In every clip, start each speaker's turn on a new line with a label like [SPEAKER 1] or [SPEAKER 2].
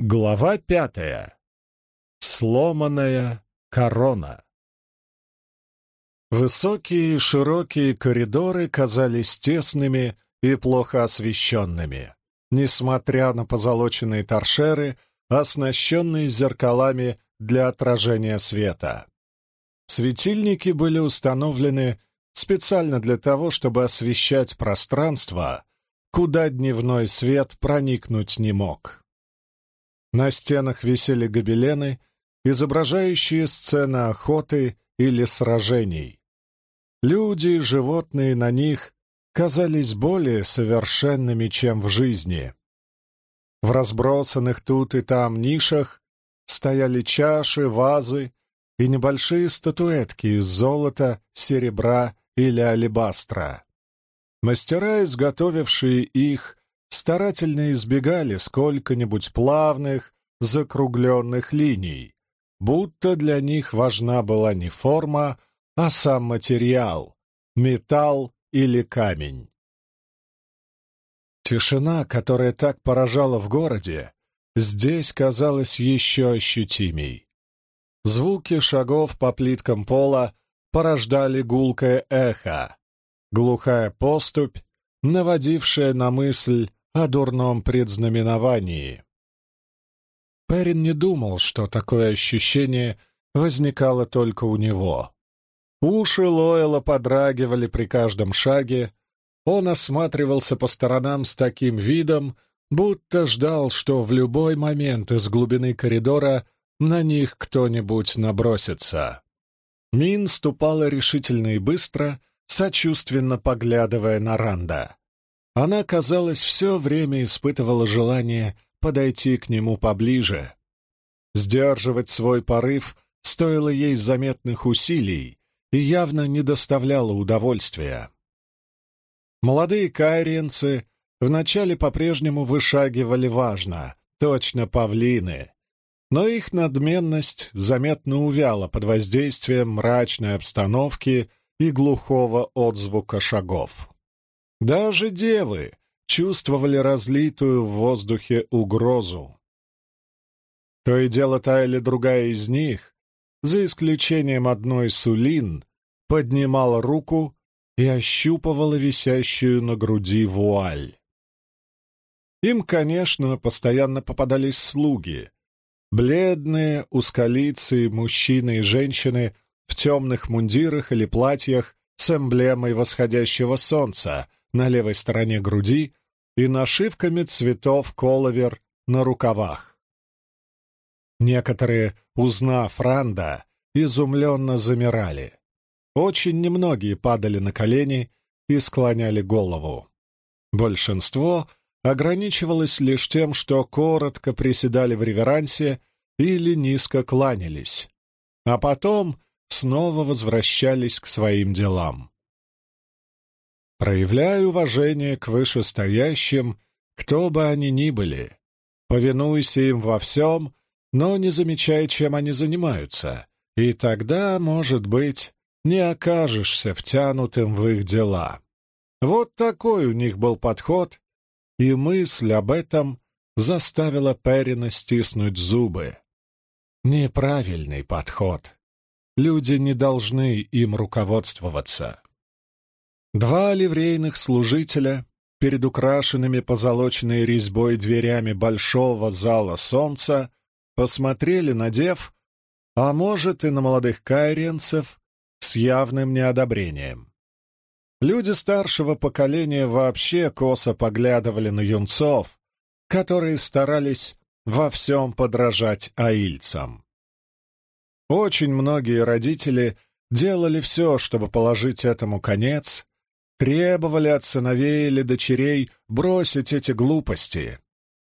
[SPEAKER 1] Глава пятая. Сломанная корона. Высокие широкие коридоры казались тесными и плохо освещенными, несмотря на позолоченные торшеры, оснащенные зеркалами для отражения света. Светильники были установлены специально для того, чтобы освещать пространство, куда дневной свет проникнуть не мог. На стенах висели гобелены, изображающие сцены охоты или сражений. Люди и животные на них казались более совершенными, чем в жизни. В разбросанных тут и там нишах стояли чаши, вазы и небольшие статуэтки из золота, серебра или алебастра. Мастера, изготовившие их, старательно избегали сколько-нибудь плавных, закругленных линий, будто для них важна была не форма, а сам материал — металл или камень. Тишина, которая так поражала в городе, здесь казалась еще ощутимей. Звуки шагов по плиткам пола порождали гулкое эхо, глухая поступь, наводившая на мысль о дурном предзнаменовании. Перин не думал, что такое ощущение возникало только у него. Уши Лойла подрагивали при каждом шаге, он осматривался по сторонам с таким видом, будто ждал, что в любой момент из глубины коридора на них кто-нибудь набросится. Мин ступала решительно и быстро, сочувственно поглядывая на Ранда. Она, казалось, все время испытывала желание подойти к нему поближе. Сдерживать свой порыв стоило ей заметных усилий и явно не доставляло удовольствия. Молодые кайриенцы вначале по-прежнему вышагивали важно, точно павлины, но их надменность заметно увяла под воздействием мрачной обстановки и глухого отзвука шагов. Даже девы чувствовали разлитую в воздухе угрозу. То и дело та или другая из них, за исключением одной сулин, поднимала руку и ощупывала висящую на груди вуаль. Им, конечно, постоянно попадались слуги. Бледные, узколицые мужчины и женщины в темных мундирах или платьях с эмблемой восходящего солнца, на левой стороне груди и нашивками цветов коловер на рукавах. Некоторые, узнав Ранда, изумленно замирали. Очень немногие падали на колени и склоняли голову. Большинство ограничивалось лишь тем, что коротко приседали в реверансе или низко кланялись, а потом снова возвращались к своим делам. Проявляй уважение к вышестоящим, кто бы они ни были. Повинуйся им во всем, но не замечай, чем они занимаются, и тогда, может быть, не окажешься втянутым в их дела. Вот такой у них был подход, и мысль об этом заставила Перина стиснуть зубы. Неправильный подход. Люди не должны им руководствоваться. Два ливрейных служителя перед украшенными позолоченной резьбой дверями большого зала солнца посмотрели на дев, а может и на молодых кайренцев, с явным неодобрением. Люди старшего поколения вообще косо поглядывали на юнцов, которые старались во всем подражать аильцам. Очень многие родители делали все, чтобы положить этому конец, требовали от сыновей или дочерей бросить эти глупости,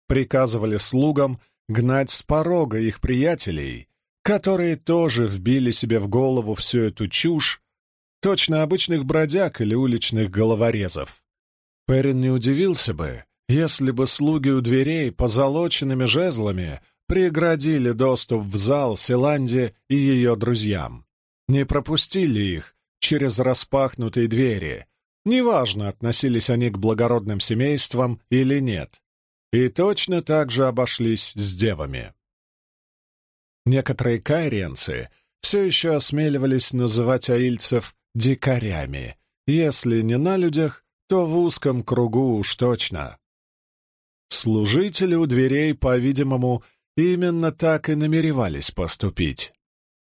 [SPEAKER 1] приказывали слугам гнать с порога их приятелей, которые тоже вбили себе в голову всю эту чушь, точно обычных бродяг или уличных головорезов. Перин не удивился бы, если бы слуги у дверей позолоченными жезлами преградили доступ в зал Силанде и ее друзьям, не пропустили их через распахнутые двери, Неважно, относились они к благородным семействам или нет. и точно так же обошлись с девами. Некоторые кайриенцы все еще осмеливались называть аильцев «дикарями», если не на людях, то в узком кругу уж точно. Служители у дверей, по-видимому, именно так и намеревались поступить.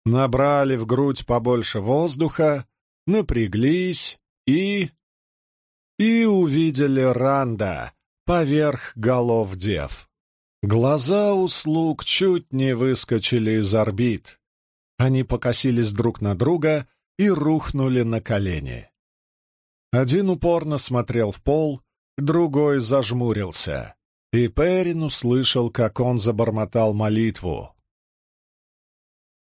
[SPEAKER 1] Набрали в грудь побольше воздуха, напряглись и... И увидели Ранда поверх голов дев. Глаза у слуг чуть не выскочили из орбит. Они покосились друг на друга и рухнули на колени. Один упорно смотрел в пол, другой зажмурился, и Перин услышал, как он забормотал молитву.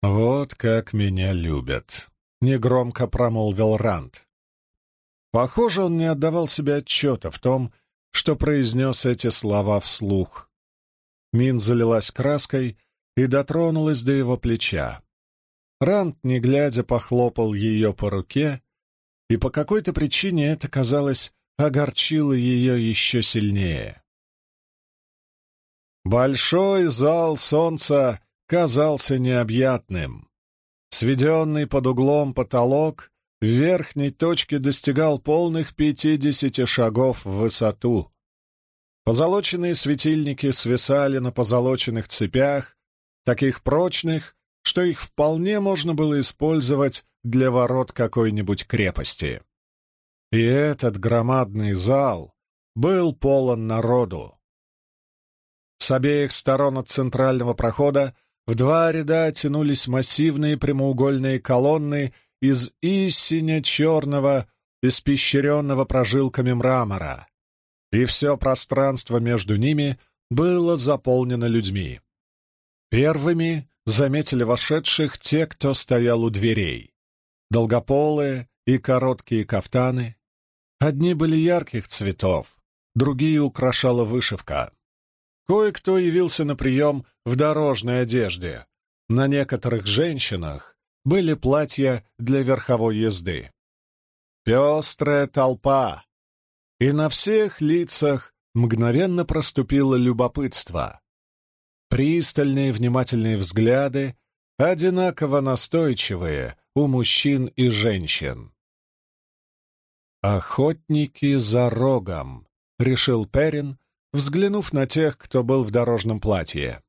[SPEAKER 1] «Вот как меня любят», — негромко промолвил Ранд. Похоже, он не отдавал себе отчета в том, что произнес эти слова вслух. Мин залилась краской и дотронулась до его плеча. Ранд, не глядя, похлопал ее по руке, и по какой-то причине это, казалось, огорчило ее еще сильнее. Большой зал солнца казался необъятным. Сведенный под углом потолок в верхней точке достигал полных пятидесяти шагов в высоту. Позолоченные светильники свисали на позолоченных цепях, таких прочных, что их вполне можно было использовать для ворот какой-нибудь крепости. И этот громадный зал был полон народу. С обеих сторон от центрального прохода в два ряда тянулись массивные прямоугольные колонны из истиня черного, испещренного прожилками мрамора, и все пространство между ними было заполнено людьми. Первыми заметили вошедших те, кто стоял у дверей долгополые и короткие кафтаны. Одни были ярких цветов, другие украшала вышивка. Кое-кто явился на прием в дорожной одежде. На некоторых женщинах были платья для верховой езды. Пестрая толпа, и на всех лицах мгновенно проступило любопытство. Пристальные внимательные взгляды, одинаково настойчивые, у мужчин и женщин. «Охотники за рогом», — решил Перин, взглянув на тех, кто был в дорожном платье.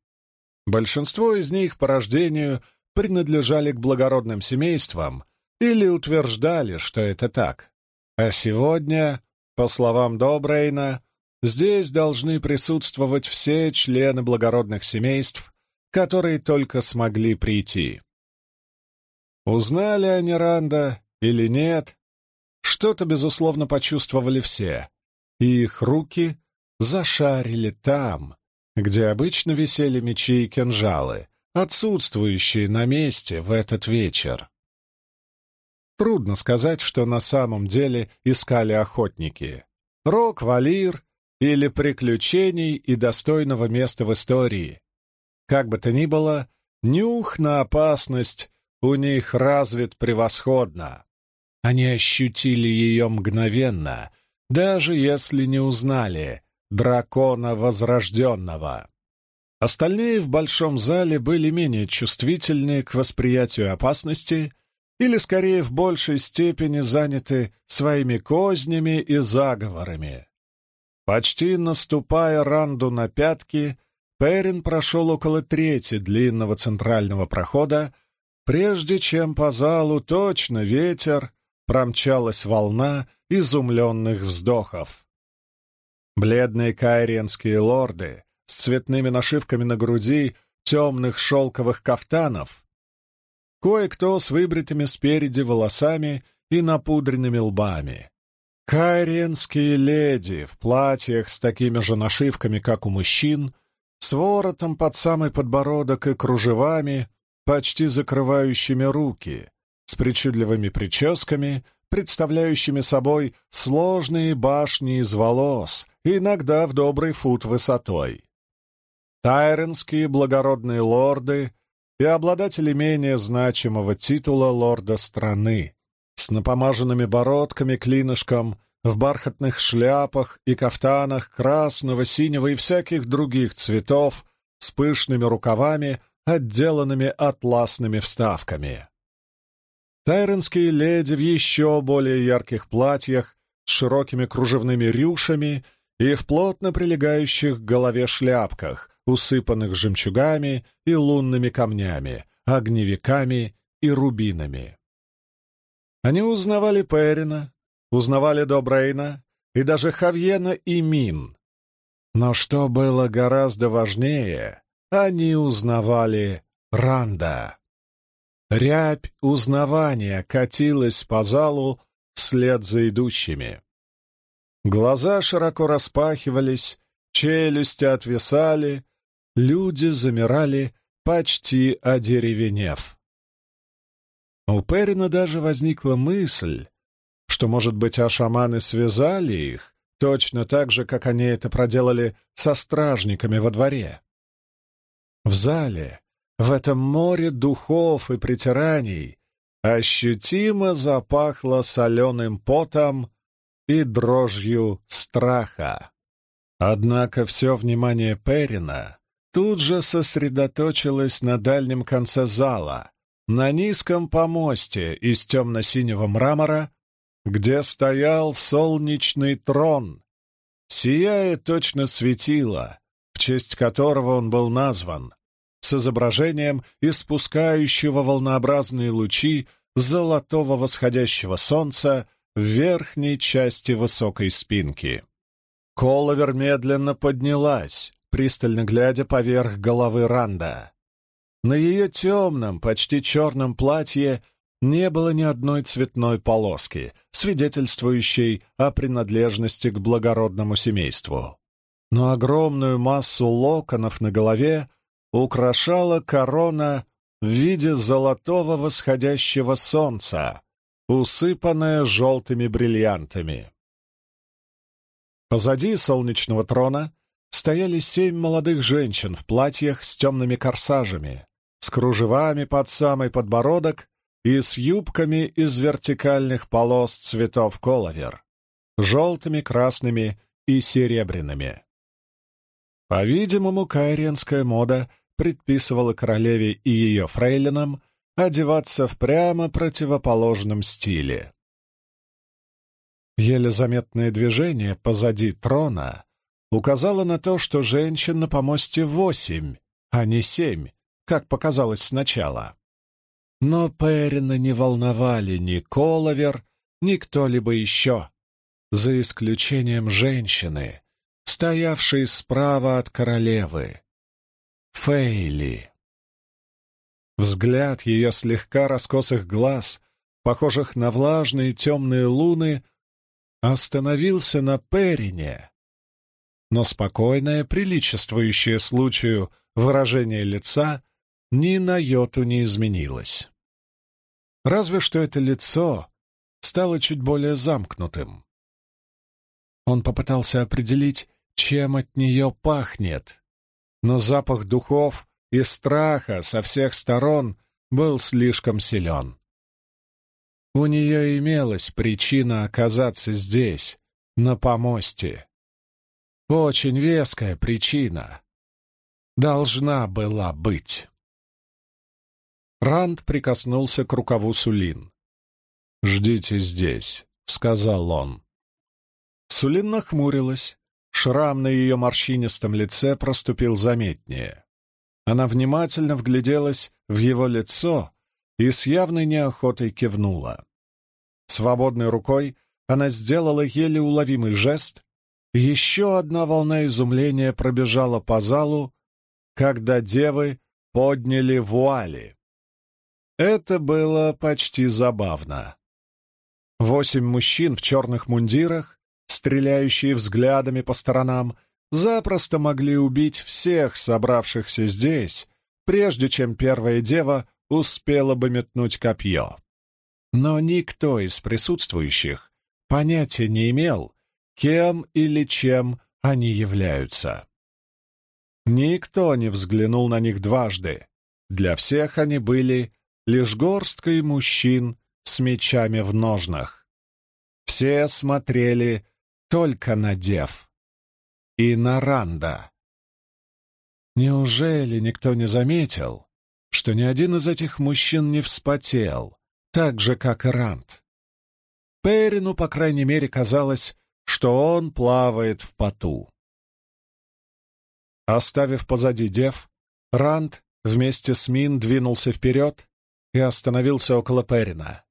[SPEAKER 1] Большинство из них по рождению принадлежали к благородным семействам или утверждали, что это так. А сегодня, по словам Добрейна, здесь должны присутствовать все члены благородных семейств, которые только смогли прийти. Узнали они Ранда или нет, что-то, безусловно, почувствовали все, и их руки зашарили там, где обычно висели мечи и кинжалы, отсутствующие на месте в этот вечер. Трудно сказать, что на самом деле искали охотники. Рок, Валир или приключений и достойного места в истории. Как бы то ни было, нюх на опасность у них развит превосходно. Они ощутили ее мгновенно, даже если не узнали дракона Возрожденного. Остальные в большом зале были менее чувствительны к восприятию опасности или, скорее, в большей степени заняты своими кознями и заговорами. Почти наступая Ранду на пятки, Перин прошел около трети длинного центрального прохода, прежде чем по залу точно ветер промчалась волна изумленных вздохов. Бледные кайриенские лорды цветными нашивками на груди темных шелковых кафтанов, кое-кто с выбритыми спереди волосами и напудренными лбами. Кайриенские леди в платьях с такими же нашивками, как у мужчин, с воротом под самый подбородок и кружевами, почти закрывающими руки, с причудливыми прическами, представляющими собой сложные башни из волос, иногда в добрый фут высотой. Тайренские благородные лорды и обладатели менее значимого титула лорда страны, с напомаженными бородками клинышком, в бархатных шляпах и кафтанах красного, синего и всяких других цветов с пышными рукавами, отделанными атласными вставками. Тайренские леди в еще более ярких платьях с широкими кружевными рюшами и в плотно прилегающих к голове шляпках, усыпанных жемчугами и лунными камнями, огневиками и рубинами. Они узнавали Перина, узнавали Добрейна и даже Хавьена и Мин. Но что было гораздо важнее, они узнавали Ранда. Рябь узнавания катилась по залу вслед за идущими. Глаза широко распахивались, челюсти отвисали, люди замирали, почти одеревенев. У Перина даже возникла мысль, что, может быть, ашаманы связали их, точно так же, как они это проделали со стражниками во дворе. В зале, в этом море духов и притираний, ощутимо запахло соленым потом и дрожью страха. Однако все внимание Перина тут же сосредоточилось на дальнем конце зала, на низком помосте из темно-синего мрамора, где стоял солнечный трон, сияя точно светило, в честь которого он был назван, с изображением испускающего волнообразные лучи золотого восходящего солнца в верхней части высокой спинки. Коловер медленно поднялась, пристально глядя поверх головы Ранда. На ее темном, почти черном платье не было ни одной цветной полоски, свидетельствующей о принадлежности к благородному семейству. Но огромную массу локонов на голове украшала корона в виде золотого восходящего солнца, усыпанная желтыми бриллиантами. Позади солнечного трона стояли семь молодых женщин в платьях с темными корсажами, с кружевами под самый подбородок и с юбками из вертикальных полос цветов коловер, желтыми, красными и серебряными. По-видимому, кайренская мода предписывала королеве и ее фрейлинам одеваться в прямо противоположном стиле. Еле заметное движение позади трона указало на то, что женщин на помосте восемь, а не семь, как показалось сначала. Но Перина не волновали ни Коловер, ни кто-либо еще, за исключением женщины, стоявшей справа от королевы. Фейли. Взгляд ее слегка раскосых глаз, похожих на влажные темные луны, остановился на Перине. Но спокойное, приличествующее случаю выражение лица ни на йоту не изменилось. Разве что это лицо стало чуть более замкнутым. Он попытался определить, чем от нее пахнет, но запах духов и страха со всех сторон был слишком силен. У нее имелась причина оказаться здесь, на помосте. Очень веская причина. Должна была быть. Ранд прикоснулся к рукаву Сулин. «Ждите здесь», — сказал он. Сулин нахмурилась. Шрам на ее морщинистом лице проступил заметнее. Она внимательно вгляделась в его лицо и с явной неохотой кивнула. Свободной рукой она сделала еле уловимый жест, еще одна волна изумления пробежала по залу, когда девы подняли вуали. Это было почти забавно. Восемь мужчин в черных мундирах, стреляющие взглядами по сторонам, запросто могли убить всех собравшихся здесь, прежде чем первая дева успела бы метнуть копье. Но никто из присутствующих понятия не имел, кем или чем они являются. Никто не взглянул на них дважды. Для всех они были лишь горсткой мужчин с мечами в ножнах. все смотрели только на Дев и на Ранда. Неужели никто не заметил, что ни один из этих мужчин не вспотел, так же, как и Ранд? Перину, по крайней мере, казалось, что он плавает в поту. Оставив позади Дев, Ранд вместе с Мин двинулся вперед и остановился около Перина.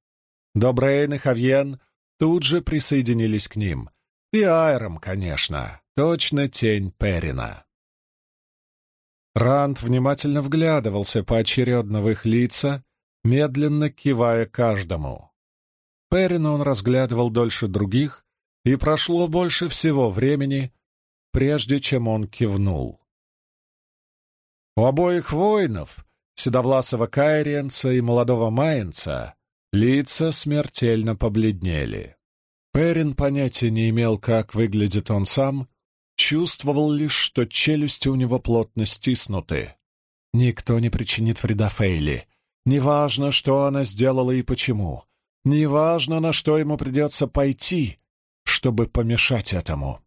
[SPEAKER 1] Добрейн и Хавьен тут же присоединились к ним. И Айром, конечно, точно тень Перина. Ранд внимательно вглядывался поочередно в их лица, медленно кивая каждому. Перина он разглядывал дольше других, и прошло больше всего времени, прежде чем он кивнул. У обоих воинов, седовласого кайриенца и молодого майнца, лица смертельно побледнели. Перин понятия не имел, как выглядит он сам, чувствовал лишь, что челюсти у него плотно стиснуты. Никто не причинит вреда Фейли. Неважно, что она сделала и почему. Неважно, на что ему придется пойти, чтобы помешать этому.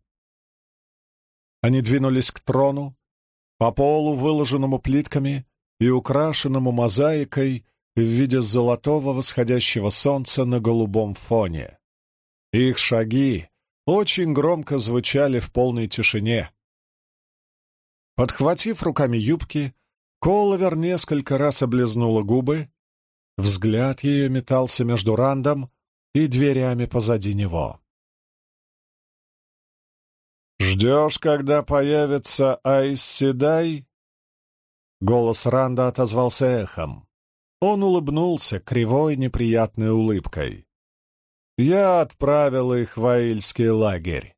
[SPEAKER 1] Они двинулись к трону, по полу, выложенному плитками и украшенному мозаикой в виде золотого восходящего солнца на голубом фоне. Их шаги очень громко звучали в полной тишине. Подхватив руками юбки, Коловер несколько раз облизнула губы, взгляд ее метался между Рандом и дверями позади него. «Ждешь, когда появится Айс Седай?» Голос Ранда отозвался эхом. Он улыбнулся кривой неприятной улыбкой. «Я отправил их в Аильский лагерь.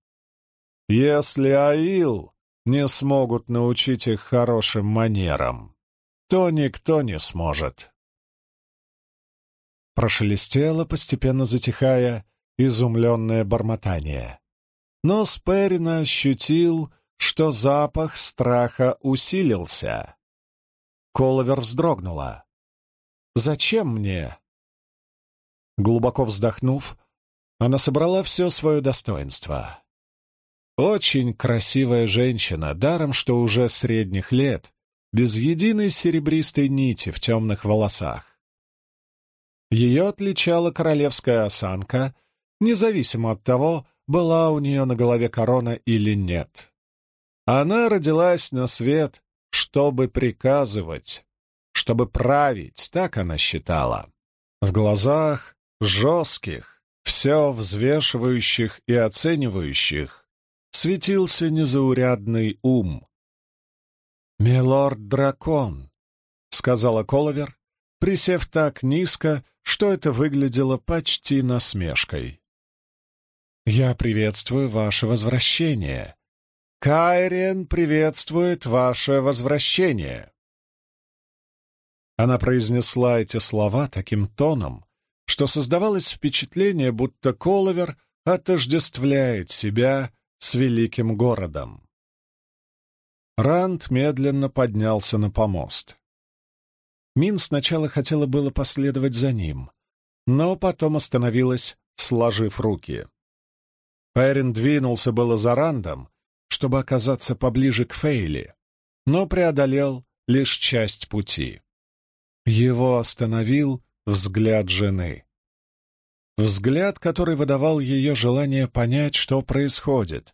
[SPEAKER 1] Если Аил не смогут научить их хорошим манерам, то никто не сможет». Прошелестело, постепенно затихая, изумленное бормотание но Сперина ощутил, что запах страха усилился. Коловер вздрогнула. «Зачем мне?» Глубоко вздохнув, она собрала все свое достоинство. Очень красивая женщина, даром что уже средних лет, без единой серебристой нити в темных волосах. Ее отличала королевская осанка, независимо от того, была у нее на голове корона или нет. Она родилась на свет, чтобы приказывать, чтобы править, так она считала. В глазах жестких, все взвешивающих и оценивающих, светился незаурядный ум. «Милорд-дракон», — сказала Коловер, присев так низко, что это выглядело почти насмешкой. «Я приветствую ваше возвращение. Кайрен приветствует ваше возвращение». Она произнесла эти слова таким тоном, что создавалось впечатление, будто Коловер отождествляет себя с великим городом. Ранд медленно поднялся на помост. Мин сначала хотела было последовать за ним, но потом остановилась, сложив руки. Перин двинулся было за Рандом, чтобы оказаться поближе к Фейли, но преодолел лишь часть пути. Его остановил взгляд жены. Взгляд, который выдавал ее желание понять, что происходит,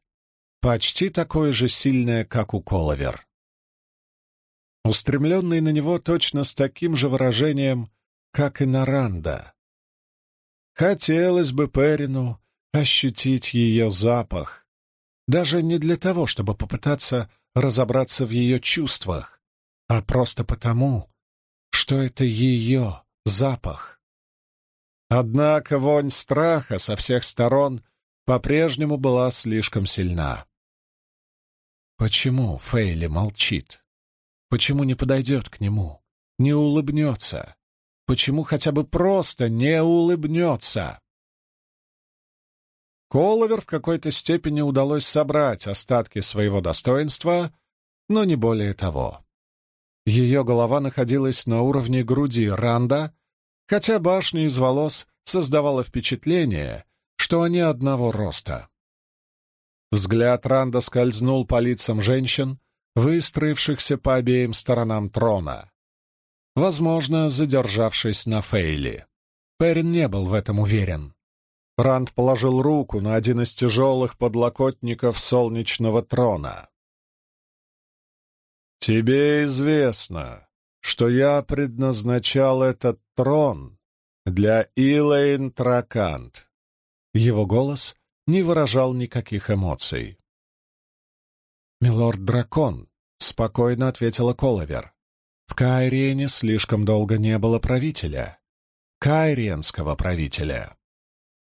[SPEAKER 1] почти такое же сильное, как у Коловер. Устремленный на него точно с таким же выражением, как и на Ранда. Хотелось бы Перину ощутить ее запах, даже не для того, чтобы попытаться разобраться в ее чувствах, а просто потому, что это ее запах. Однако вонь страха со всех сторон по-прежнему была слишком сильна. Почему Фейли молчит? Почему не подойдет к нему, не улыбнется? Почему хотя бы просто не улыбнется? Коловер в какой-то степени удалось собрать остатки своего достоинства, но не более того. Ее голова находилась на уровне груди Ранда, хотя башня из волос создавала впечатление, что они одного роста. Взгляд Ранда скользнул по лицам женщин, выстроившихся по обеим сторонам трона. Возможно, задержавшись на Фейли. Перин не был в этом уверен. Ранд положил руку на один из тяжелых подлокотников солнечного трона. «Тебе известно, что я предназначал этот трон для Илэйн Тракант». Его голос не выражал никаких эмоций. «Милорд-дракон», — спокойно ответила Коловер. «В Кайриене слишком долго не было правителя. Кайриенского правителя.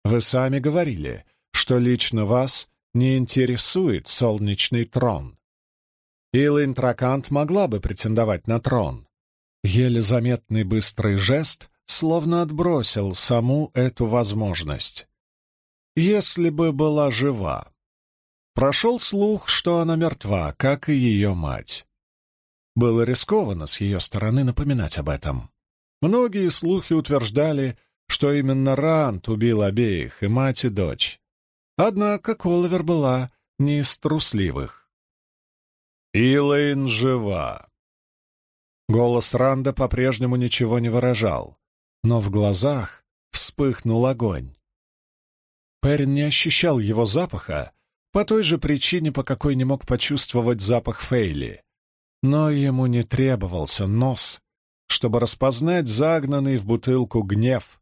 [SPEAKER 1] Вы сами говорили, что лично вас не интересует солнечный трон. Илайн Тракант могла бы претендовать на трон. Еле заметный быстрый жест словно отбросил саму эту возможность. Если бы была жива. Прошел слух, что она мертва, как и ее мать. Было рискованно с ее стороны напоминать об этом. Многие слухи утверждали, что именно Рант убил обеих, и мать, и дочь. Однако Коловер была не из трусливых. «Илэйн жива!» Голос Ранда по-прежнему ничего не выражал, но в глазах вспыхнул огонь. Перин не ощущал его запаха по той же причине, по какой не мог почувствовать запах Фейли. Но ему не требовался нос, чтобы распознать загнанный в бутылку гнев.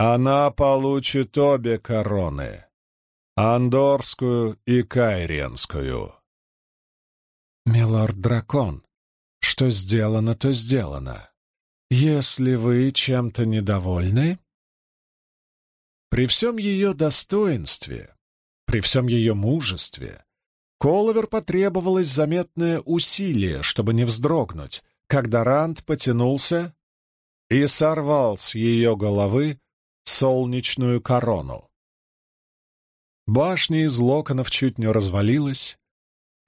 [SPEAKER 1] Она получит обе короны — Андорскую и Кайренскую. «Милорд-дракон, что сделано, то сделано. Если вы чем-то недовольны...» При всем ее достоинстве, при всем ее мужестве, Коловер потребовалось заметное усилие, чтобы не вздрогнуть, когда Ранд потянулся и сорвал с ее головы солнечную корону. Башня из локонов чуть не развалилась,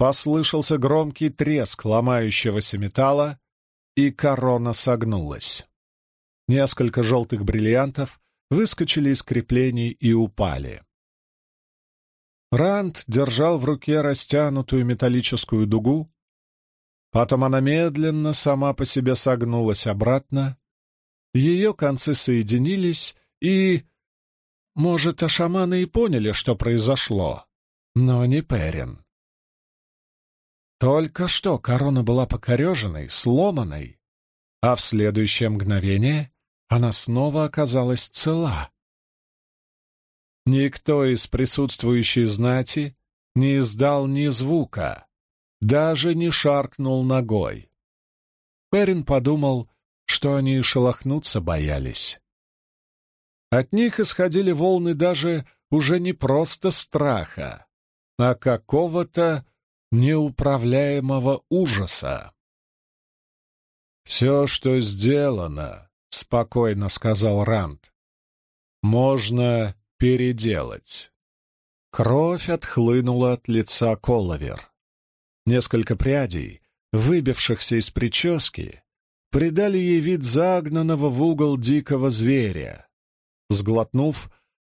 [SPEAKER 1] Послышался громкий треск ломающегося металла, и корона согнулась. Несколько желтых бриллиантов выскочили из креплений и упали. Ранд держал в руке растянутую металлическую дугу, потом она медленно сама по себе согнулась обратно, ее концы соединились, и... Может, ашаманы и поняли, что произошло, но не Перин. Только что корона была покореженной, сломанной, а в следующее мгновение она снова оказалась цела. Никто из присутствующей знати не издал ни звука, даже не шаркнул ногой. Перин подумал, что они шелохнуться боялись. От них исходили волны даже уже не просто страха, а какого-то неуправляемого ужаса. «Все, что сделано», — спокойно сказал Ранд, — «можно переделать». Кровь отхлынула от лица Коловер. Несколько прядей, выбившихся из прически, придали ей вид загнанного в угол дикого зверя. Сглотнув,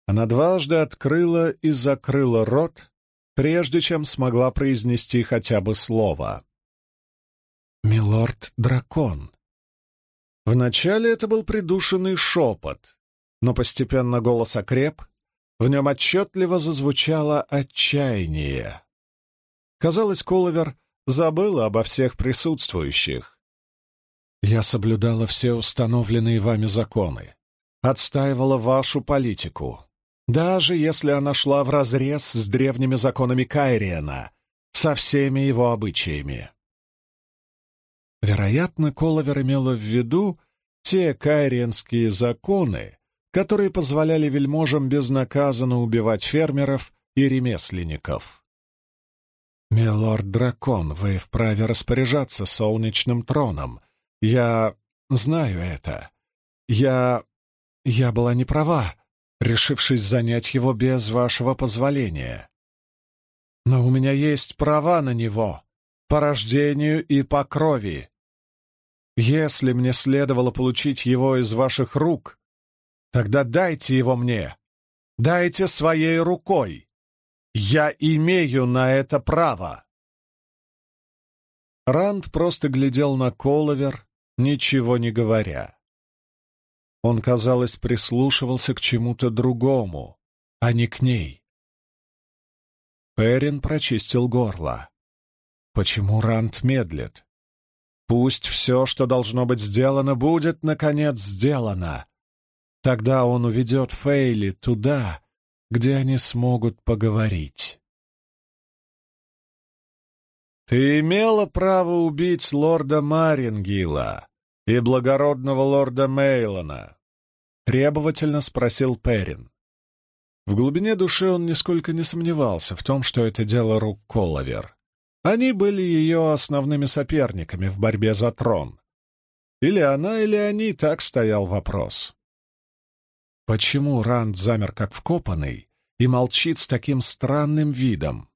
[SPEAKER 1] она дважды открыла и закрыла рот, прежде чем смогла произнести хотя бы слово. «Милорд-дракон». Вначале это был придушенный шепот, но постепенно голос окреп, в нем отчетливо зазвучало отчаяние. Казалось, Коловер забыла обо всех присутствующих. «Я соблюдала все установленные вами законы, отстаивала вашу политику, даже если она шла вразрез с древними законами Кайриена, со всеми его обычаями. Вероятно, Коловер имела в виду те кайриенские законы, которые позволяли вельможам безнаказанно убивать фермеров и ремесленников. «Милорд-дракон, вы вправе распоряжаться солнечным троном. Я знаю это. Я... я была не права решившись занять его без вашего позволения. Но у меня есть права на него, по рождению и по крови. Если мне следовало получить его из ваших рук, тогда дайте его мне, Дайте своей рукой. Я имею на это право. Ранд просто глядел на Коловер, ничего не говоря. Он, казалось, прислушивался к чему-то другому, а не к ней. Перин прочистил горло. Почему Ранд медлит? Пусть все, что должно быть сделано, будет, наконец, сделано. Тогда он уведет Фейли туда, где они смогут поговорить. «Ты имела право убить лорда Марингила и благородного лорда Мейлона?» — требовательно спросил Перин. В глубине души он нисколько не сомневался в том, что это дело рук Коловер. Они были ее основными соперниками в борьбе за трон. Или она, или они, так стоял вопрос. Почему Ранд замер как вкопанный и молчит с таким странным видом?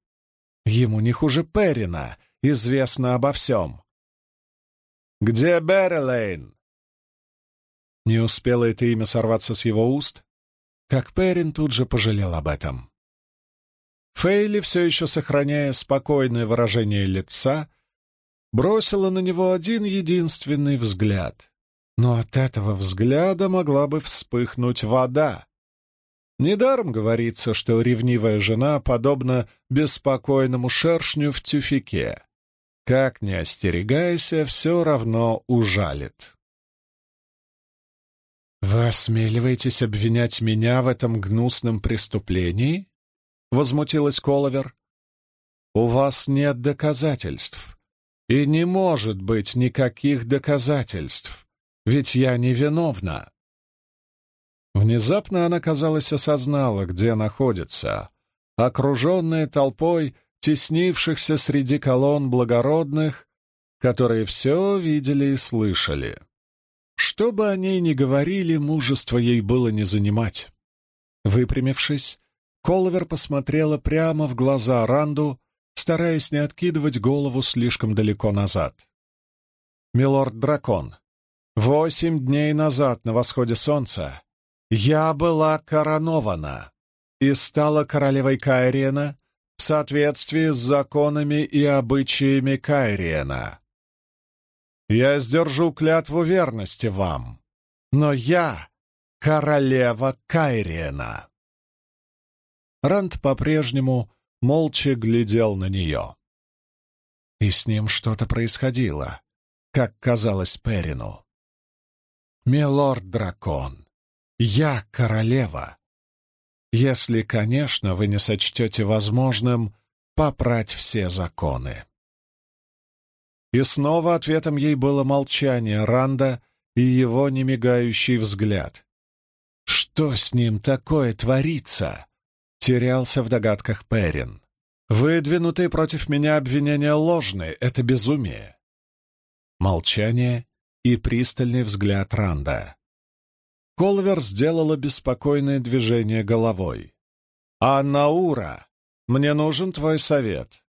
[SPEAKER 1] Ему не хуже Перина, известно обо всем. «Где Беррилейн?» Не успело это имя сорваться с его уст, как Перин тут же пожалел об этом. Фейли, все еще сохраняя спокойное выражение лица, бросила на него один единственный взгляд. Но от этого взгляда могла бы вспыхнуть вода. Недаром говорится, что ревнивая жена подобна беспокойному шершню в тюфике. Как не остерегайся, все равно ужалит. «Вы осмеливаетесь обвинять меня в этом гнусном преступлении?» — возмутилась Коловер. «У вас нет доказательств. И не может быть никаких доказательств, ведь я невиновна». Внезапно она, казалось, осознала, где находится, окруженная толпой теснившихся среди колонн благородных, которые все видели и слышали. Что бы о ней ни говорили, мужество ей было не занимать. Выпрямившись, Колвер посмотрела прямо в глаза Ранду, стараясь не откидывать голову слишком далеко назад. «Милорд-дракон, восемь дней назад на восходе солнца я была коронована и стала королевой Кайриена в соответствии с законами и обычаями Кайриена. Я сдержу клятву верности вам, но я королева Кайриена. Ранд по-прежнему молча глядел на нее. И с ним что-то происходило, как казалось Перину. «Милорд-дракон, я королева. Если, конечно, вы не сочтете возможным попрать все законы». И снова ответом ей было молчание Ранда и его немигающий взгляд. «Что с ним такое творится?» Терялся в догадках Перин. «Выдвинутые против меня обвинения ложные — это безумие». Молчание и пристальный взгляд Ранда. Колвер сделала беспокойное движение головой. «Аннаура, мне нужен твой совет».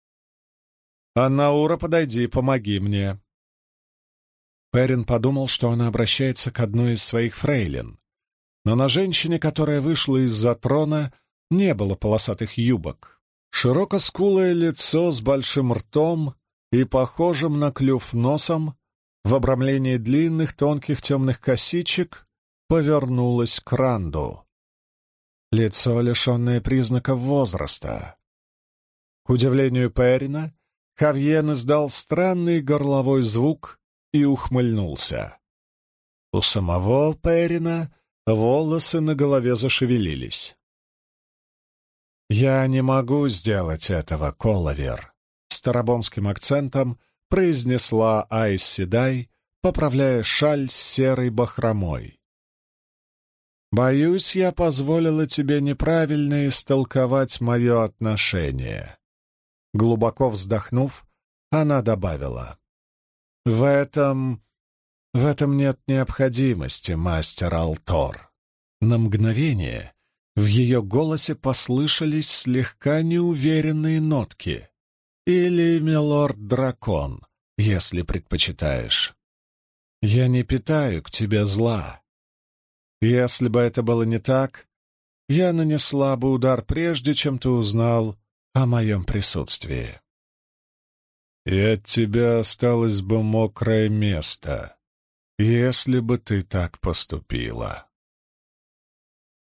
[SPEAKER 1] «Аннаура, подойди, помоги мне». Перин подумал, что она обращается к одной из своих фрейлин, но на женщине, которая вышла из-за трона, не было полосатых юбок. Широкоскулое лицо с большим ртом и похожим на клюв носом в обрамлении длинных тонких темных косичек повернулось к Ранду. Лицо, лишенное признаков возраста. К удивлению Перина, Хавьен издал странный горловой звук и ухмыльнулся. У самого Перина волосы на голове зашевелились. «Я не могу сделать этого, Коловер», — с тарабонским акцентом произнесла Айс Седай, поправляя шаль с серой бахромой. «Боюсь, я позволила тебе неправильно истолковать мое отношение». Глубоко вздохнув, она добавила. «В этом... в этом нет необходимости, мастер Алтор». На мгновение в ее голосе послышались слегка неуверенные нотки. Или милорд-дракон, если предпочитаешь. Я не питаю к тебе зла. Если бы это было не так, я нанесла бы удар прежде, чем ты узнал о моем присутствии. И от тебя осталось бы мокрое место, если бы ты так поступила.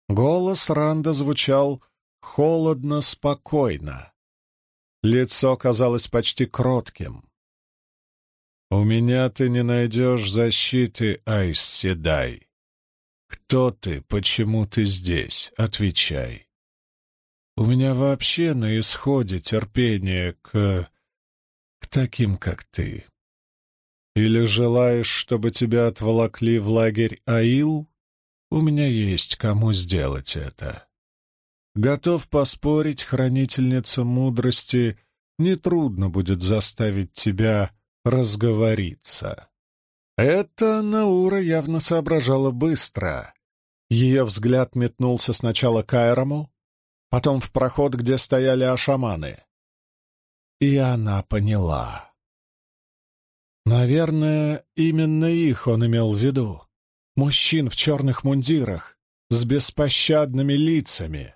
[SPEAKER 1] Голос Ранда звучал холодно-спокойно. Лицо казалось почти кротким. «У меня ты не найдешь защиты, Айс Седай. Кто ты? Почему ты здесь? Отвечай. У меня вообще на исходе терпение к... к таким, как ты. Или желаешь, чтобы тебя отволокли в лагерь Аил? У меня есть кому сделать это. Готов поспорить, хранительница мудрости, нетрудно будет заставить тебя разговориться. Это Наура явно соображала быстро. Ее взгляд метнулся сначала к Айрому, потом в проход, где стояли ашаманы. И она поняла. Наверное, именно их он имел в виду. Мужчин в черных мундирах, с беспощадными лицами,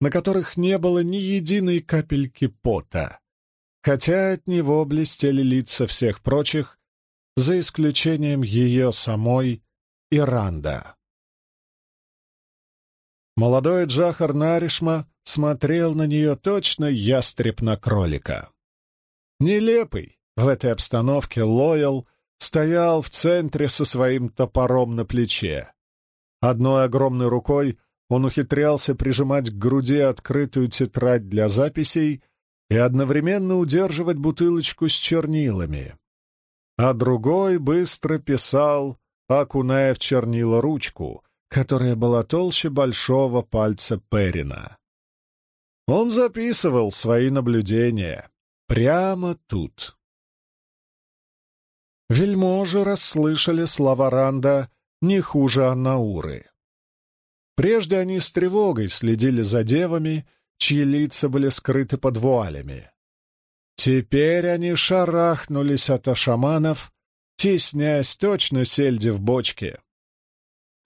[SPEAKER 1] на которых не было ни единой капельки пота, хотя от него блестели лица всех прочих, за исключением ее самой и Ранда. Молодой Джахар Наришма смотрел на нее точно ястреб на кролика. Нелепый в этой обстановке Лоял стоял в центре со своим топором на плече. Одной огромной рукой он ухитрялся прижимать к груди открытую тетрадь для записей и одновременно удерживать бутылочку с чернилами. А другой быстро писал, окуная в чернила ручку, которая была толще большого пальца Перина. Он записывал свои наблюдения прямо тут. Вельможи расслышали слова Ранда не хуже Аннауры. Прежде они с тревогой следили за девами, чьи лица были скрыты под вуалями. Теперь они шарахнулись от ашаманов, теснясь точно сельди в бочке.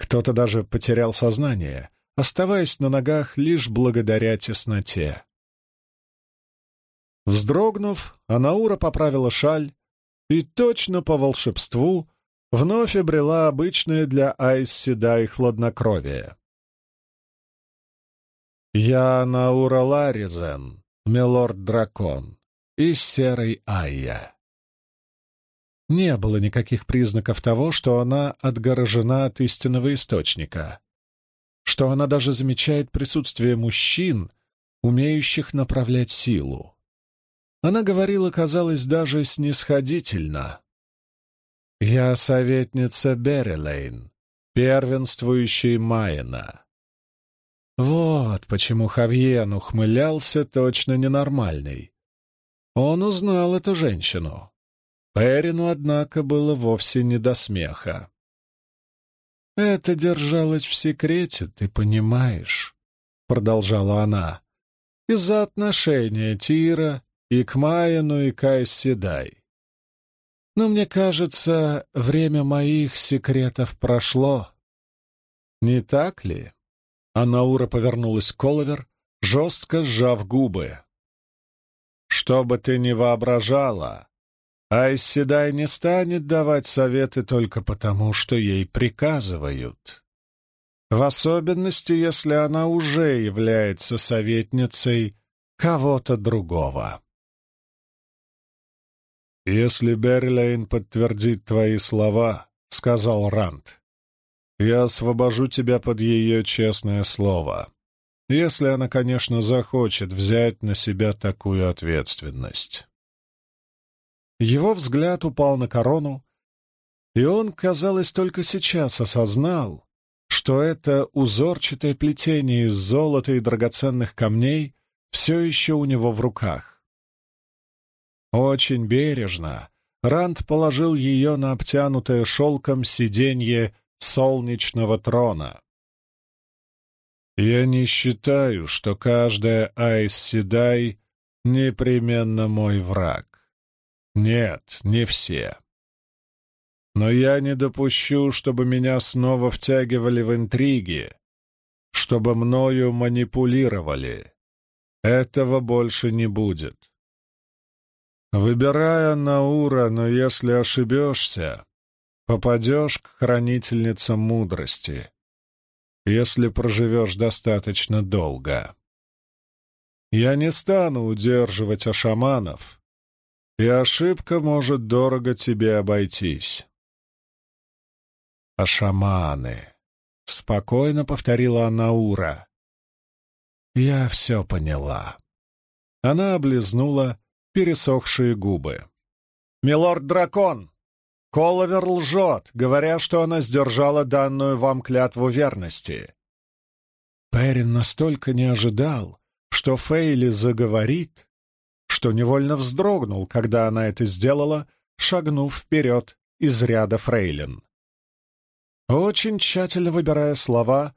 [SPEAKER 1] Кто-то даже потерял сознание, оставаясь на ногах лишь благодаря тесноте. Вздрогнув, Анаура поправила шаль и точно по волшебству вновь обрела обычное для Айс Седай хладнокровие. «Я Наура Ларизен, милорд-дракон, из Серой Айя». Не было никаких признаков того, что она отгорожена от истинного источника, что она даже замечает присутствие мужчин, умеющих направлять силу. Она говорила, казалось, даже снисходительно. «Я советница Беррилейн, первенствующий Майена. Вот почему Хавьен ухмылялся точно ненормальный. Он узнал эту женщину. Перину, однако, было вовсе не до смеха. «Это держалось в секрете, ты понимаешь», — продолжала она, — «из-за отношения Тира и к Майену, и к Айседай. Но мне кажется, время моих секретов прошло. Не так ли?» Анаура повернулась к Оловер, жестко сжав губы. «Что бы ты ни воображала, Айседай не станет давать советы только потому, что ей приказывают. В особенности, если она уже является советницей кого-то другого. «Если Берлейн подтвердит твои слова», — сказал Ранд, я освобожу тебя под ее честное слово, если она, конечно, захочет взять на себя такую ответственность. Его взгляд упал на корону, и он, казалось, только сейчас осознал, что это узорчатое плетение из золота и драгоценных камней все еще у него в руках. Очень бережно Ранд положил ее на обтянутое шелком сиденье солнечного трона. Я не считаю, что каждая Айс Седай непременно мой враг. Нет, не все. Но я не допущу, чтобы меня снова втягивали в интриги, чтобы мною манипулировали. Этого больше не будет. Выбирая Наура, но если ошибешься, попадешь к хранительницам мудрости, если проживешь достаточно долго. Я не стану удерживать ашаманов, и ошибка может дорого тебе обойтись. Ашаманы. Спокойно повторила Наура. Я все поняла. Она облизнула пересохшие губы. «Милорд-дракон! Коловер лжет, говоря, что она сдержала данную вам клятву верности». Перин настолько не ожидал, что Фейли заговорит, что невольно вздрогнул, когда она это сделала, шагнув вперед из ряда фрейлин. Очень тщательно выбирая слова,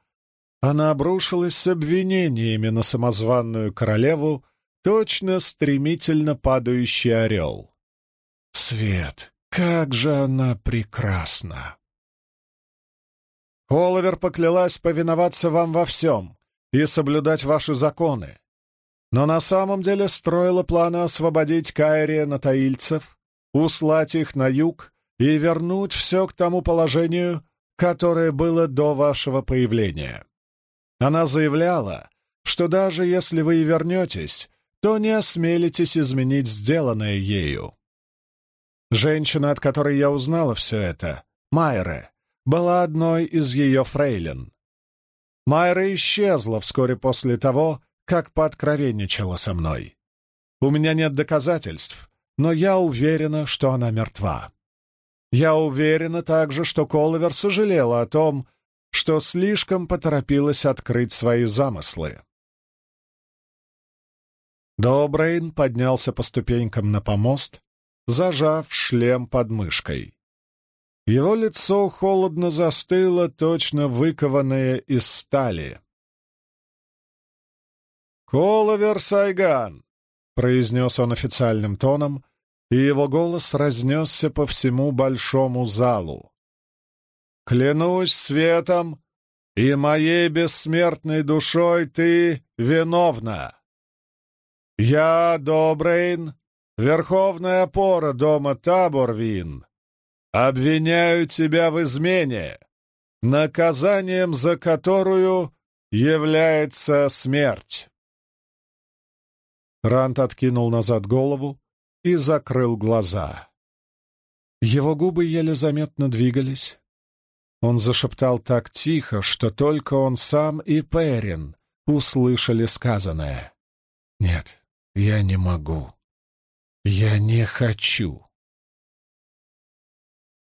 [SPEAKER 1] она обрушилась с обвинениями на самозванную королеву, точно стремительно падающий орел. Свет, как же она прекрасна! Оловер поклялась повиноваться вам во всем и соблюдать ваши законы, но на самом деле строила планы освободить Кайрия натаильцев, услать их на юг и вернуть все к тому положению, которое было до вашего появления. Она заявляла, что даже если вы и вернетесь, то не осмелитесь изменить сделанное ею. Женщина, от которой я узнала все это, Майре, была одной из ее фрейлин. Майра исчезла вскоре после того, как пооткровенничала со мной. У меня нет доказательств, но я уверена, что она мертва. Я уверена также, что Коловер сожалела о том, что слишком поторопилась открыть свои замыслы. Добрейн поднялся по ступенькам на помост, зажав шлем под мышкой. Его лицо холодно застыло, точно выкованное из стали. «Коловер Сайган!» — произнес он официальным тоном, и его голос разнесся по всему большому залу. «Клянусь светом и моей бессмертной душой ты виновна!» «Я, Добрейн, верховная опора дома Таборвин, обвиняю тебя в измене, наказанием за которую является смерть». Рант откинул назад голову и закрыл глаза. Его губы еле заметно двигались. Он зашептал так тихо, что только он сам и Перин услышали сказанное. «Нет, я не могу. Я не хочу.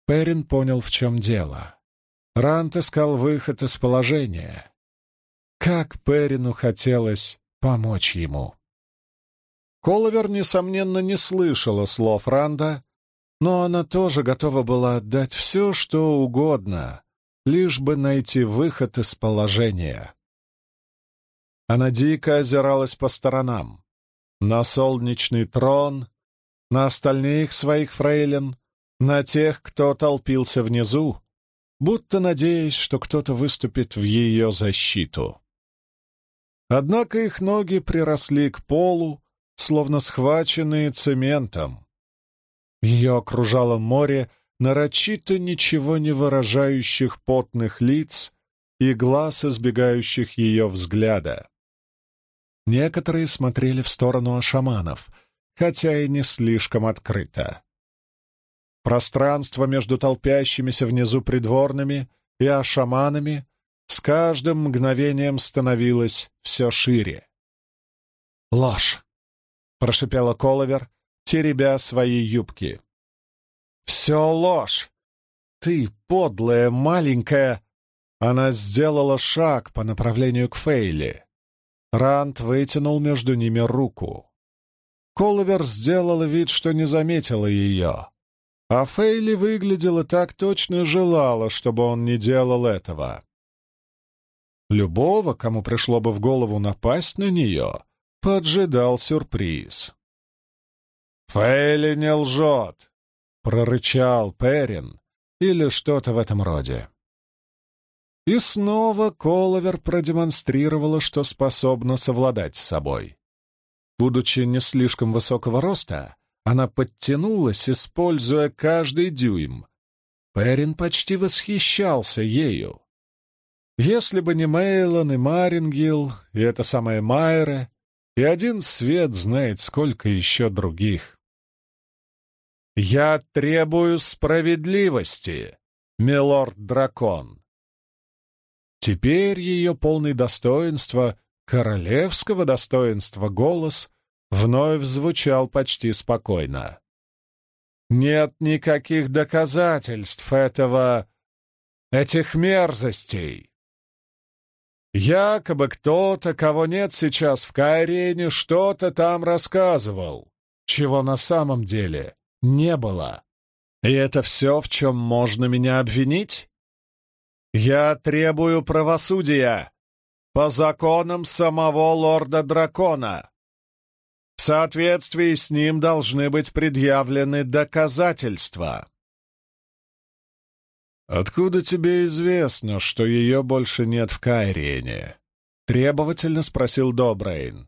[SPEAKER 1] Перин понял, в чем дело. Рант искал выход из положения. Как Перину хотелось помочь ему. Коловер, несомненно, не слышала слов Ранда, но она тоже готова была отдать все, что угодно, лишь бы найти выход из положения. Она дико озиралась по сторонам на солнечный трон, на остальных своих фрейлин, на тех, кто толпился внизу, будто надеясь, что кто-то выступит в ее защиту. Однако их ноги приросли к полу, словно схваченные цементом. Ее окружало море нарочито ничего не выражающих потных лиц и глаз, избегающих ее взгляда. Некоторые смотрели в сторону ашаманов, хотя и не слишком открыто. Пространство между толпящимися внизу придворными и ашаманами с каждым мгновением становилось все шире. «Ложь!» — прошипела Коловер, теребя свои юбки. «Все ложь! Ты, подлая, маленькая...» Она сделала шаг по направлению к Фейли. Рант вытянул между ними руку. Коловер сделала вид, что не заметила ее. А Фейли выглядела так точно желала, чтобы он не делал этого. Любого, кому пришло бы в голову напасть на нее, поджидал сюрприз. «Фейли не лжет!» — прорычал Перин или что-то в этом роде. И снова Коловер продемонстрировала, что способна совладать с собой. Будучи не слишком высокого роста, она подтянулась, используя каждый дюйм. Перин почти восхищался ею. Если бы не Мейлон и Марингил, и это самая Майра, и один свет знает, сколько еще других. «Я требую справедливости, милорд-дракон!» Теперь ее полный достоинства, королевского достоинства голос вновь звучал почти спокойно. «Нет никаких доказательств этого... этих мерзостей!» Якобы кто-то, кого нет сейчас в Кайрене, что-то там рассказывал, чего на самом деле не было. И это все, в чем можно меня обвинить? Я требую правосудия по законам самого лорда-дракона. В соответствии с ним должны быть предъявлены доказательства. «Откуда тебе известно, что ее больше нет в Кайрене?» — требовательно спросил Добрейн.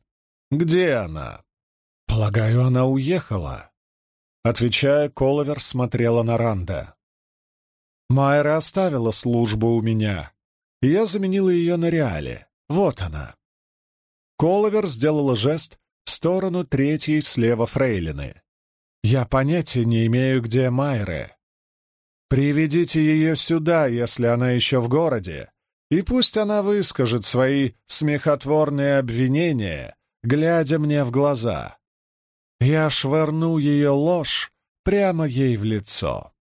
[SPEAKER 1] «Где она?» «Полагаю, она уехала». Отвечая, Коловер смотрела на Ранда. «Майра оставила службу у меня, я заменила ее на Реале. Вот она». Коловер сделала жест в сторону третьей слева фрейлины. «Я понятия не имею, где Майре. Приведите ее сюда, если она еще в городе, и пусть она выскажет свои смехотворные обвинения, глядя мне в глаза. Я швырну ее ложь прямо ей в лицо.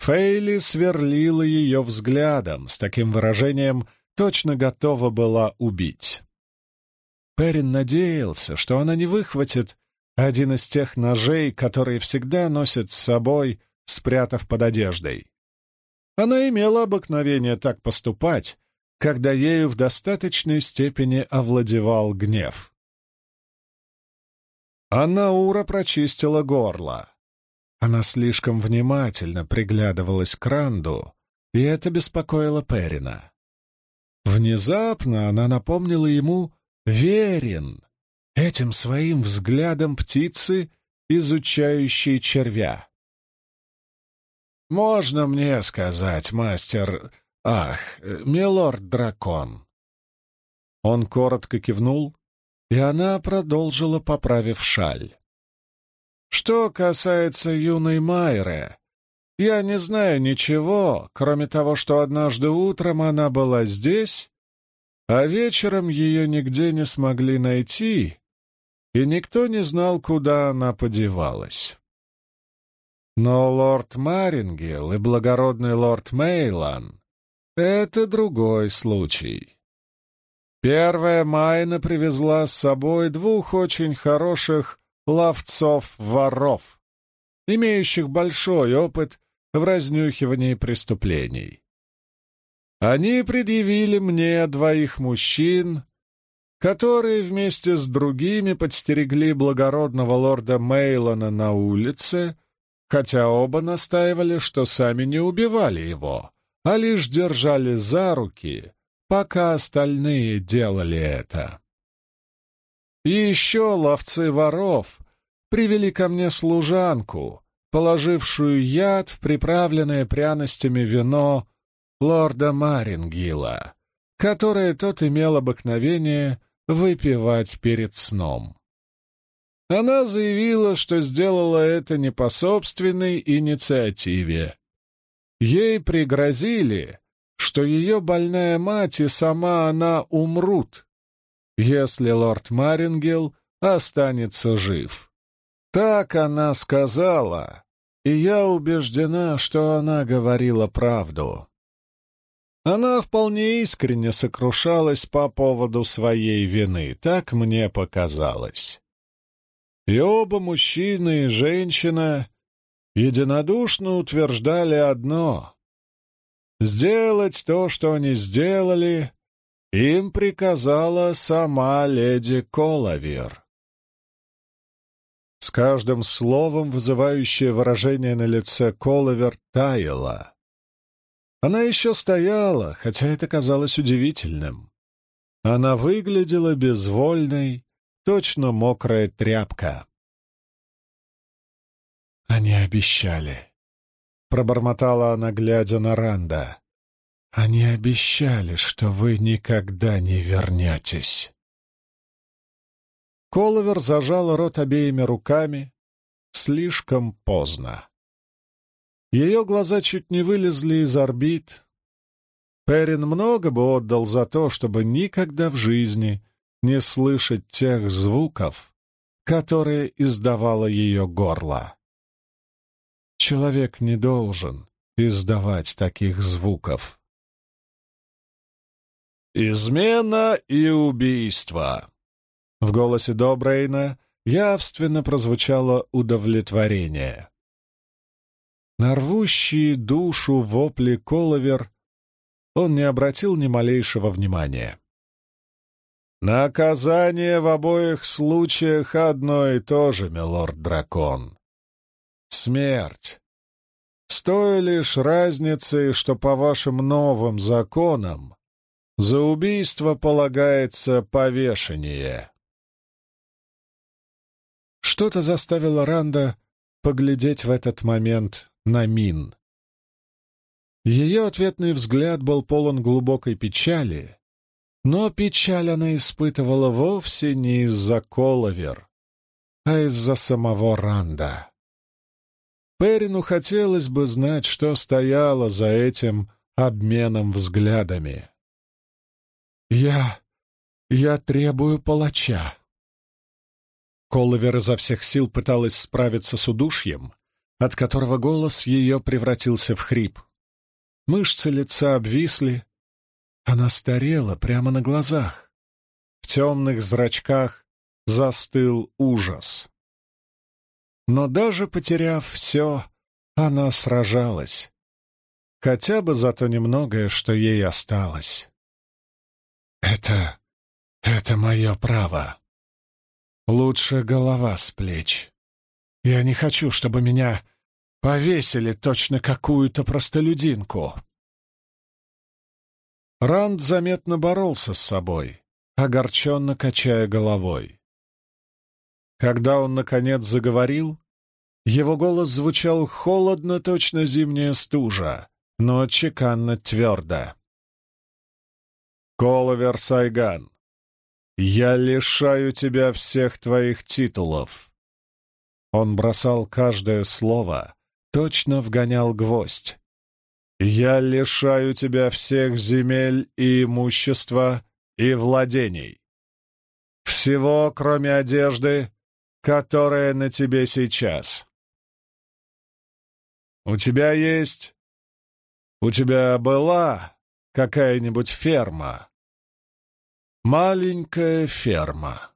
[SPEAKER 1] Фейли сверлила ее взглядом, с таким выражением точно готова была убить. Перин надеялся, что она не выхватит один из тех ножей, которые всегда носит с собой спрятав под одеждой. Она имела обыкновение так поступать, когда ею в достаточной степени овладевал гнев. Анна Ура прочистила горло. Она слишком внимательно приглядывалась к Ранду, и это беспокоило Перина. Внезапно она напомнила ему Верин, этим своим взглядом птицы, изучающей червя. «Можно мне сказать, мастер... Ах, милорд-дракон?» Он коротко кивнул, и она продолжила, поправив шаль. «Что касается юной Майры, я не знаю ничего, кроме того, что однажды утром она была здесь, а вечером ее нигде не смогли найти, и никто не знал, куда она подевалась. Но лорд Марингел и благородный лорд Мейлан — это другой случай. Первая Майна привезла с собой двух очень хороших ловцов-воров, имеющих большой опыт в разнюхивании преступлений. Они предъявили мне двоих мужчин, которые вместе с другими подстерегли благородного лорда Мейлона на улице хотя оба настаивали, что сами не убивали его, а лишь держали за руки, пока остальные делали это. И еще ловцы воров привели ко мне служанку, положившую яд в приправленное пряностями вино лорда Марингила, которое тот имел обыкновение выпивать перед сном. Она заявила, что сделала это не по собственной инициативе. Ей пригрозили, что ее больная мать и сама она умрут, если лорд Марингел останется жив. Так она сказала, и я убеждена, что она говорила правду. Она вполне искренне сокрушалась по поводу своей вины, так мне показалось. И оба мужчина и женщина единодушно утверждали одно — сделать то, что они сделали, им приказала сама леди Коловер. С каждым словом вызывающее выражение на лице Коловер таяло. Она еще стояла, хотя это казалось удивительным. Она выглядела безвольной, точно мокрая тряпка. «Они обещали», — пробормотала она, глядя на Ранда. «Они обещали, что вы никогда не вернетесь». Коловер зажала рот обеими руками. Слишком поздно. Ее глаза чуть не вылезли из орбит. Перин много бы отдал за то, чтобы никогда в жизни не слышать тех звуков, которые издавало ее горло. Человек не должен издавать таких звуков. «Измена и убийство!» В голосе Добрейна явственно прозвучало удовлетворение. На рвущие душу вопли Коловер он не обратил ни малейшего внимания. «Наказание в обоих случаях одно и то же, милорд-дракон. Смерть. С той лишь разницей, что по вашим новым законам за убийство полагается повешение». Что-то заставило Ранда поглядеть в этот момент на Мин. Ее ответный взгляд был полон глубокой печали, но печаль она испытывала вовсе не из-за Коловер, а из-за самого Ранда. Перину хотелось бы знать, что стояло за этим обменом взглядами. «Я... я требую палача», Коловер изо всех сил пыталась справиться с удушьем, от которого голос ее превратился в хрип. Мышцы лица обвисли. Она старела прямо на глазах. В темных зрачках застыл ужас. Но даже потеряв все, она сражалась. Хотя бы за то немногое, что ей осталось. «Это... это мое право», Лучше голова с плеч. Я не хочу, чтобы меня повесили точно какую-то простолюдинку. Ранд заметно боролся с собой, огорченно качая головой. Когда он, наконец, заговорил, его голос звучал холодно, точно зимняя стужа, но чеканно твердо. «Коловер Сайган, «Я лишаю тебя всех твоих титулов!» Он бросал каждое слово, точно вгонял гвоздь. «Я лишаю тебя всех земель и имущества и владений. Всего, кроме одежды, которая на тебе сейчас. У тебя есть... У тебя была какая-нибудь ферма, Маленькая ферма.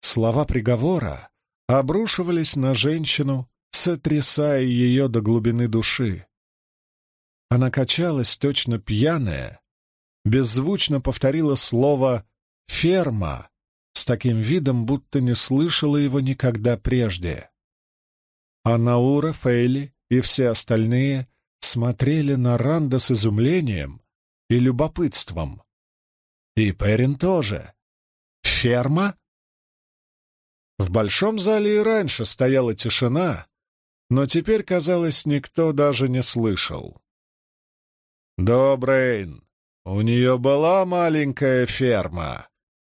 [SPEAKER 1] Слова приговора обрушивались на женщину, сотрясая ее до глубины души. Она качалась точно пьяная, беззвучно повторила слово «ферма» с таким видом, будто не слышала его никогда прежде. А Наура, Фейли и все остальные смотрели на Ранда с изумлением и любопытством. И Перин тоже. Ферма? В большом зале и раньше стояла тишина, но теперь, казалось, никто даже не слышал. «Добрейн, у нее была маленькая ферма.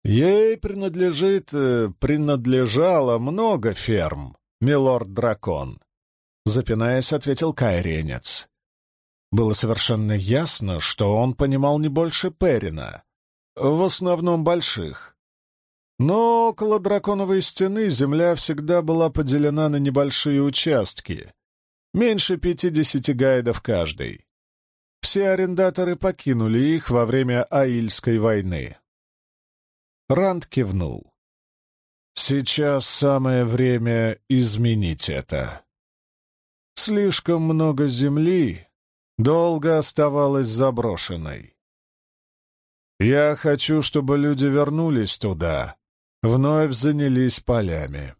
[SPEAKER 1] Ей принадлежит... Э, принадлежало много ферм, милорд-дракон», — запинаясь, ответил Кайренец. Было совершенно ясно, что он понимал не больше Перина, в основном больших. Но около драконовой стены земля всегда была поделена на небольшие участки, меньше пятидесяти гайдов каждый. Все арендаторы покинули их во время Аильской войны. Ранд кивнул. «Сейчас самое время изменить это. Слишком много земли долго оставалось заброшенной. Я хочу, чтобы люди вернулись туда, вновь занялись полями.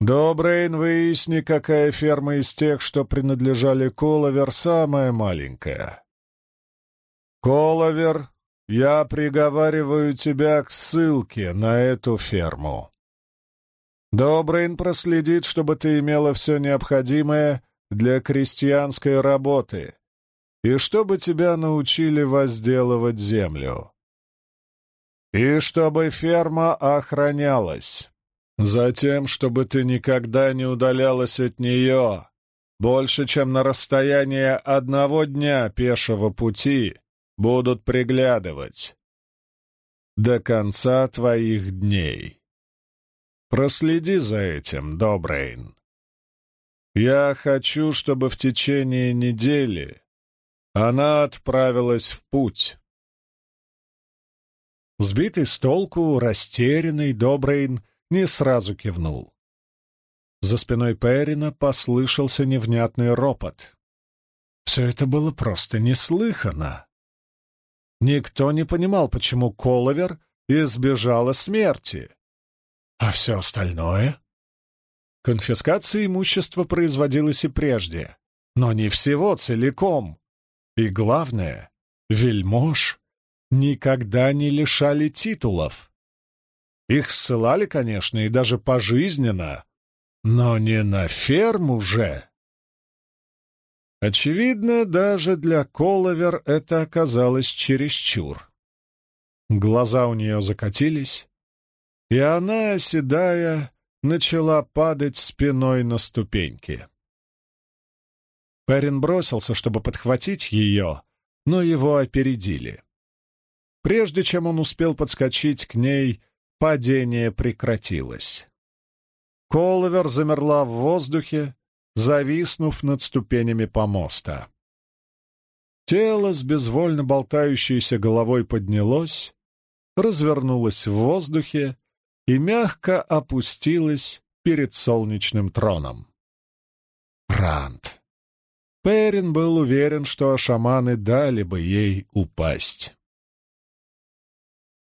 [SPEAKER 1] Добрейн, выясни, какая ферма из тех, что принадлежали Коловер, самая маленькая. Коловер, я приговариваю тебя к ссылке на эту ферму. Добрейн проследит, чтобы ты имела все необходимое для крестьянской работы и чтобы тебя научили возделывать землю. И чтобы ферма охранялась. Затем, чтобы ты никогда не удалялась от нее больше, чем на расстояние одного дня пешего пути будут приглядывать до конца твоих дней. Проследи за этим, Добрейн. Я хочу, чтобы в течение недели она отправилась в путь. Сбитый с толку, растерянный, Добрейн не сразу кивнул. За спиной Перина послышался невнятный ропот. Все это было просто неслыханно. Никто не понимал, почему Коловер избежала смерти. А все остальное? Конфискация имущества производилась и прежде, но не всего целиком. И главное, вельмож никогда не лишали титулов. Их ссылали, конечно, и даже пожизненно, но не на ферму же. Очевидно, даже для Коловер это оказалось чересчур. Глаза у нее закатились, и она, оседая, начала падать спиной на ступеньки. Перин бросился, чтобы подхватить ее, но его опередили. Прежде чем он успел подскочить к ней, падение прекратилось. Коловер замерла в воздухе, зависнув над ступенями помоста. Тело с безвольно болтающейся головой поднялось, развернулось в воздухе и мягко опустилась перед солнечным троном. Ранд. Перин был уверен, что шаманы дали бы ей упасть.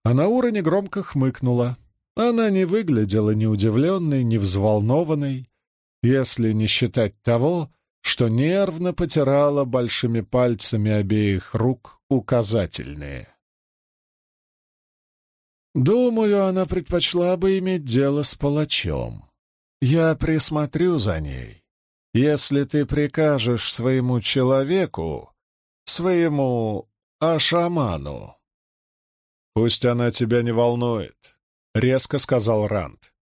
[SPEAKER 1] А Наура негромко хмыкнула. Она не выглядела ни удивленной, ни взволнованной, если не считать того, что нервно потирала большими пальцами обеих рук указательные. Думаю, она предпочла бы иметь дело с палачом. Я присмотрю за ней. Если ты прикажешь своему человеку, своему ашаману. Пусть она тебя не волнует, — резко сказал Ранд.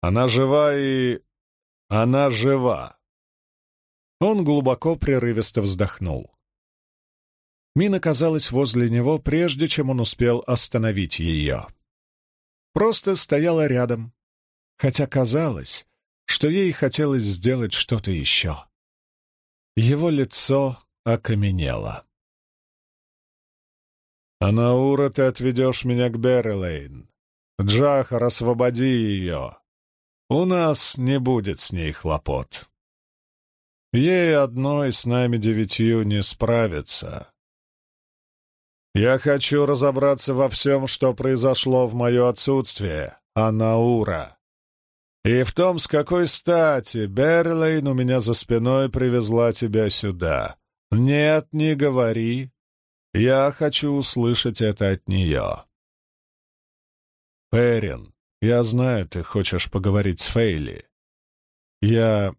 [SPEAKER 1] Она жива и... она жива. Он глубоко прерывисто вздохнул. Мина казалась возле него, прежде чем он успел остановить ее. Просто стояла рядом, хотя казалось, что ей хотелось сделать что-то еще. Его лицо окаменело. «Анаура, ты отведешь меня к Беррилейн. Джахар, освободи ее. У нас не будет с ней хлопот. Ей одной с нами девятью не справиться. Я хочу разобраться во всем, что произошло в мое отсутствие, Анаура. И в том, с какой стати Берлейн у меня за спиной привезла тебя сюда. Нет, не говори. Я хочу услышать это от нее. Перин, я знаю, ты хочешь поговорить с Фейли. Я...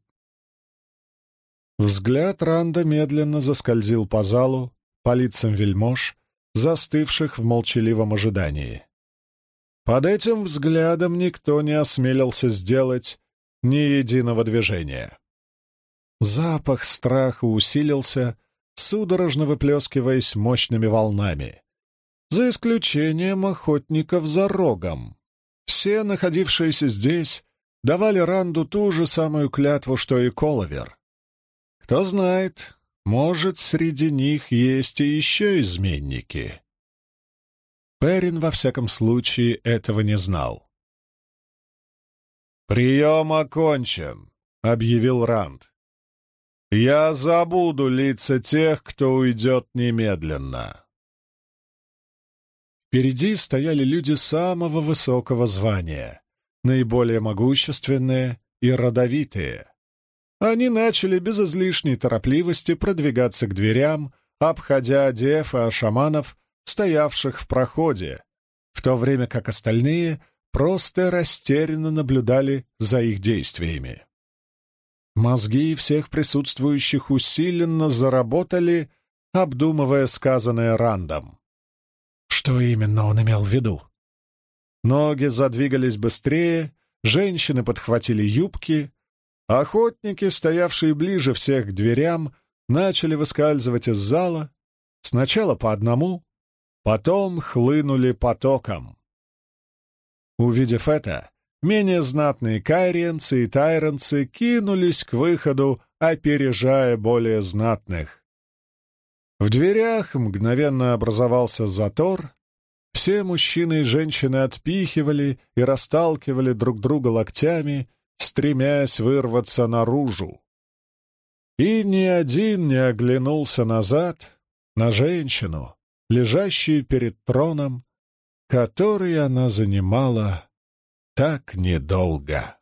[SPEAKER 1] Взгляд Ранда медленно заскользил по залу, по лицам вельмож, застывших в молчаливом ожидании. Под этим взглядом никто не осмелился сделать ни единого движения. Запах страха усилился, судорожно выплескиваясь мощными волнами. За исключением охотников за рогом. Все, находившиеся здесь, давали Ранду ту же самую клятву, что и Коловер. Кто знает, может, среди них есть и еще изменники. Перин, во всяком случае, этого не знал. «Прием окончен», — объявил Ранд. «Я забуду лица тех, кто уйдет немедленно». Впереди стояли люди самого высокого звания, наиболее могущественные и родовитые. Они начали без излишней торопливости продвигаться к дверям, обходя дев и ашаманов, стоявших в проходе, в то время как остальные просто растерянно наблюдали за их действиями. Мозги всех присутствующих усиленно заработали, обдумывая сказанное Рандом. Что именно он имел в виду? Ноги задвигались быстрее, женщины подхватили юбки, охотники, стоявшие ближе всех к дверям, начали выскальзывать из зала, сначала по одному, потом хлынули потоком. Увидев это, менее знатные кайриенцы и тайренцы кинулись к выходу, опережая более знатных. В дверях мгновенно образовался затор, все мужчины и женщины отпихивали и расталкивали друг друга локтями, стремясь вырваться наружу. И ни один не оглянулся назад на женщину, лежащую перед троном, который она занимала так недолго.